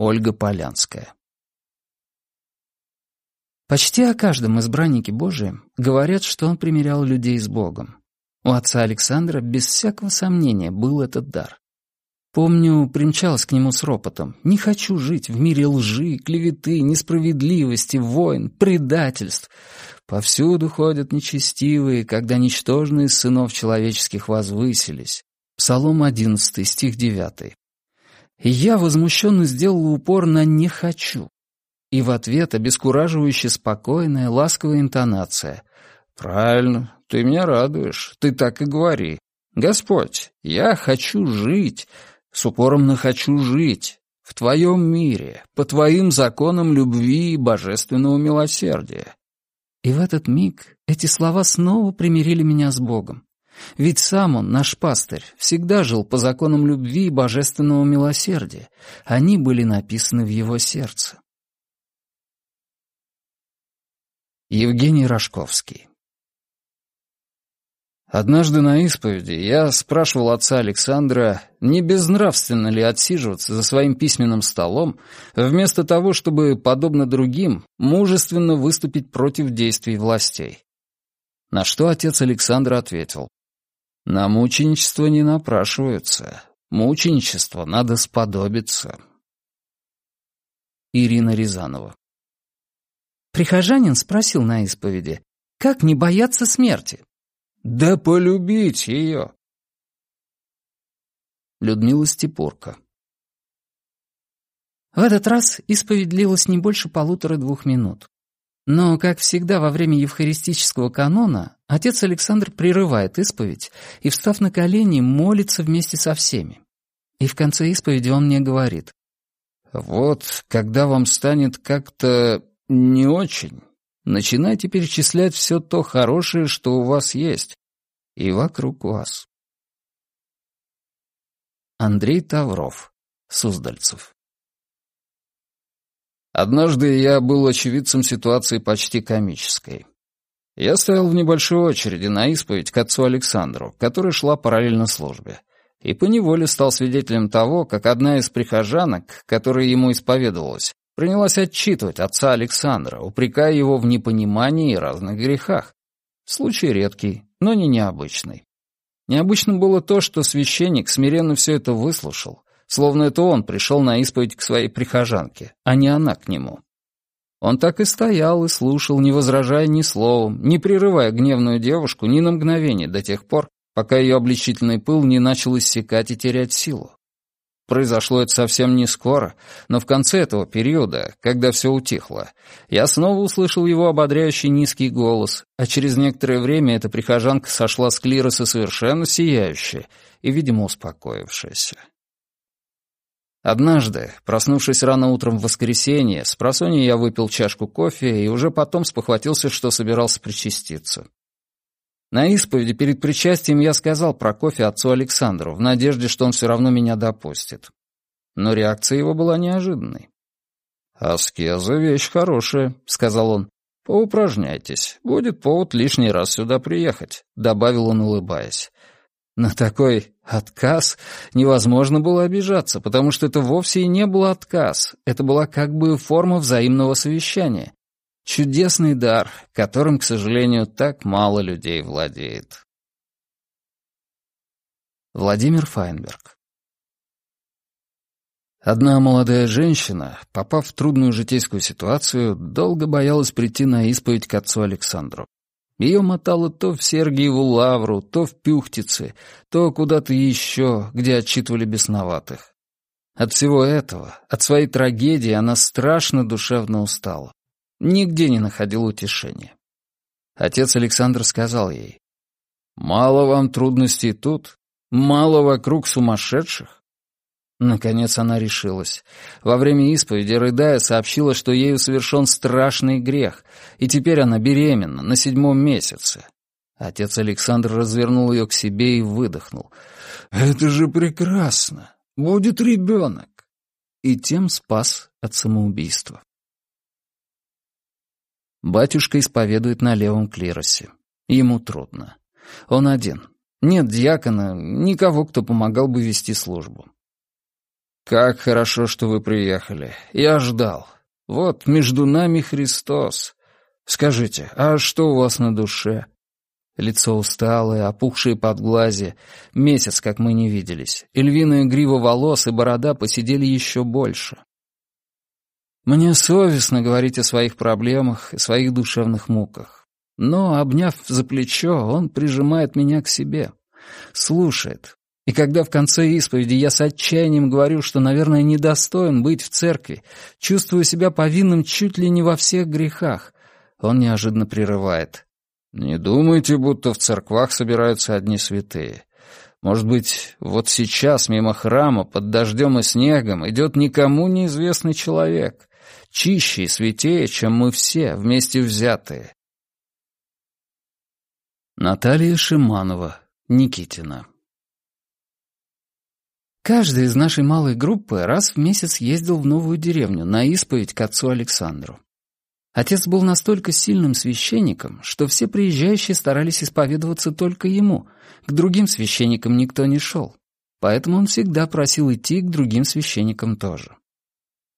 Ольга Полянская. Почти о каждом избраннике Божием говорят, что он примирял людей с Богом. У отца Александра без всякого сомнения был этот дар. Помню, примчалась к нему с ропотом. «Не хочу жить в мире лжи, клеветы, несправедливости, войн, предательств. Повсюду ходят нечестивые, когда ничтожные сынов человеческих возвысились». Псалом 11, стих 9. Я возмущенно сделал упор на «не хочу». И в ответ обескураживающе спокойная, ласковая интонация. «Правильно, ты меня радуешь, ты так и говори. Господь, я хочу жить, с упором на «хочу жить», в Твоем мире, по Твоим законам любви и божественного милосердия». И в этот миг эти слова снова примирили меня с Богом. Ведь сам он, наш пастырь, всегда жил по законам любви и божественного милосердия. Они были написаны в его сердце. Евгений Рожковский Однажды на исповеди я спрашивал отца Александра, не безнравственно ли отсиживаться за своим письменным столом, вместо того, чтобы, подобно другим, мужественно выступить против действий властей. На что отец Александра ответил, «На мученичество не напрашиваются. Мученичество надо сподобиться». Ирина Рязанова Прихожанин спросил на исповеди, как не бояться смерти? Да полюбить ее. Людмила Степурка В этот раз исповедь длилась не больше полутора-двух минут. Но, как всегда во время евхаристического канона, отец Александр прерывает исповедь и, встав на колени, молится вместе со всеми. И в конце исповеди он мне говорит, «Вот, когда вам станет как-то не очень. Начинайте перечислять все то хорошее, что у вас есть, и вокруг вас. Андрей Тавров, Суздальцев Однажды я был очевидцем ситуации почти комической. Я стоял в небольшой очереди на исповедь к отцу Александру, которая шла параллельно службе, и поневоле стал свидетелем того, как одна из прихожанок, которая ему исповедовалась, принялась отчитывать отца Александра, упрекая его в непонимании и разных грехах. Случай редкий, но не необычный. Необычным было то, что священник смиренно все это выслушал, словно это он пришел на исповедь к своей прихожанке, а не она к нему. Он так и стоял и слушал, не возражая ни словом, не прерывая гневную девушку ни на мгновение до тех пор, пока ее обличительный пыл не начал иссякать и терять силу. Произошло это совсем не скоро, но в конце этого периода, когда все утихло, я снова услышал его ободряющий низкий голос, а через некоторое время эта прихожанка сошла с клироса совершенно сияющая и, видимо, успокоившаяся. Однажды, проснувшись рано утром в воскресенье, с просонья я выпил чашку кофе и уже потом спохватился, что собирался причаститься. На исповеди перед причастием я сказал про кофе отцу Александру, в надежде, что он все равно меня допустит. Но реакция его была неожиданной. «Аскеза — вещь хорошая», — сказал он. «Поупражняйтесь. Будет повод лишний раз сюда приехать», — добавил он, улыбаясь. На такой отказ невозможно было обижаться, потому что это вовсе и не был отказ. Это была как бы форма взаимного совещания. Чудесный дар, которым, к сожалению, так мало людей владеет. Владимир Файнберг Одна молодая женщина, попав в трудную житейскую ситуацию, долго боялась прийти на исповедь к отцу Александру. Ее мотало то в Сергиеву лавру, то в Пюхтице, то куда-то еще, где отчитывали бесноватых. От всего этого, от своей трагедии она страшно душевно устала. Нигде не находил утешения. Отец Александр сказал ей, «Мало вам трудностей тут? Мало вокруг сумасшедших?» Наконец она решилась. Во время исповеди, рыдая, сообщила, что ею совершен страшный грех, и теперь она беременна, на седьмом месяце. Отец Александр развернул ее к себе и выдохнул. «Это же прекрасно! Будет ребенок!» И тем спас от самоубийства. Батюшка исповедует на левом клиросе. Ему трудно. Он один. Нет диакона, никого, кто помогал бы вести службу. «Как хорошо, что вы приехали. Я ждал. Вот между нами Христос. Скажите, а что у вас на душе?» Лицо усталое, опухшие под глази. Месяц, как мы не виделись. И львиная грива волос и борода посидели еще больше. Мне совестно говорить о своих проблемах и своих душевных муках. Но, обняв за плечо, он прижимает меня к себе. Слушает. И когда в конце исповеди я с отчаянием говорю, что, наверное, недостоин быть в церкви, чувствую себя повинным чуть ли не во всех грехах, он неожиданно прерывает. Не думайте, будто в церквах собираются одни святые. Может быть, вот сейчас мимо храма под дождем и снегом идет никому неизвестный человек, чище и святее, чем мы все, вместе взятые. Наталья Шиманова, Никитина Каждый из нашей малой группы раз в месяц ездил в новую деревню на исповедь к отцу Александру. Отец был настолько сильным священником, что все приезжающие старались исповедоваться только ему, к другим священникам никто не шел. Поэтому он всегда просил идти к другим священникам тоже.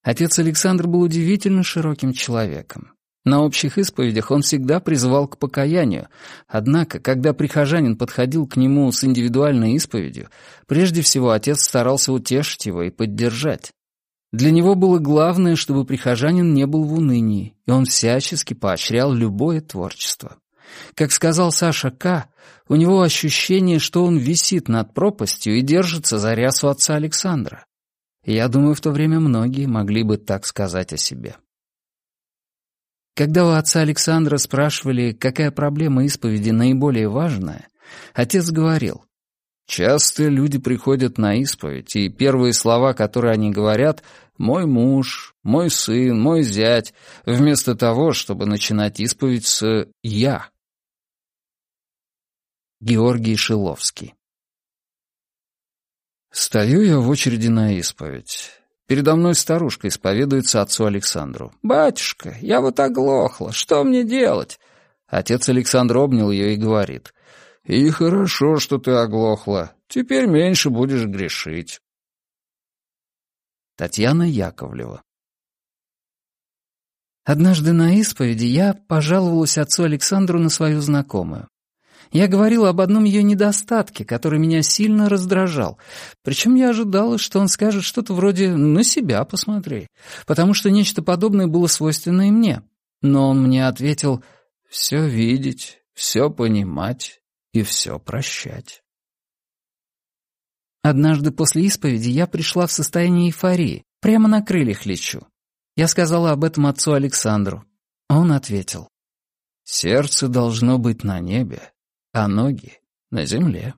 Отец Александр был удивительно широким человеком. На общих исповедях он всегда призывал к покаянию, однако, когда прихожанин подходил к нему с индивидуальной исповедью, прежде всего отец старался утешить его и поддержать. Для него было главное, чтобы прихожанин не был в унынии, и он всячески поощрял любое творчество. Как сказал Саша К., у него ощущение, что он висит над пропастью и держится за рясу отца Александра. я думаю, в то время многие могли бы так сказать о себе. Когда у отца Александра спрашивали, какая проблема исповеди наиболее важная, отец говорил, Часто люди приходят на исповедь, и первые слова, которые они говорят, «мой муж», «мой сын», «мой зять», вместо того, чтобы начинать исповедь с «я». Георгий Шиловский Стою я в очереди на исповедь. Передо мной старушка исповедуется отцу Александру. «Батюшка, я вот оглохла, что мне делать?» Отец Александр обнял ее и говорит. И хорошо, что ты оглохла. Теперь меньше будешь грешить. Татьяна Яковлева Однажды на исповеди я пожаловалась отцу Александру на свою знакомую. Я говорила об одном ее недостатке, который меня сильно раздражал. Причем я ожидала, что он скажет что-то вроде «на себя посмотри», потому что нечто подобное было свойственно и мне. Но он мне ответил «все видеть, все понимать, и все прощать. Однажды после исповеди я пришла в состояние эйфории, прямо на крыльях лечу. Я сказала об этом отцу Александру. Он ответил. «Сердце должно быть на небе, а ноги — на земле».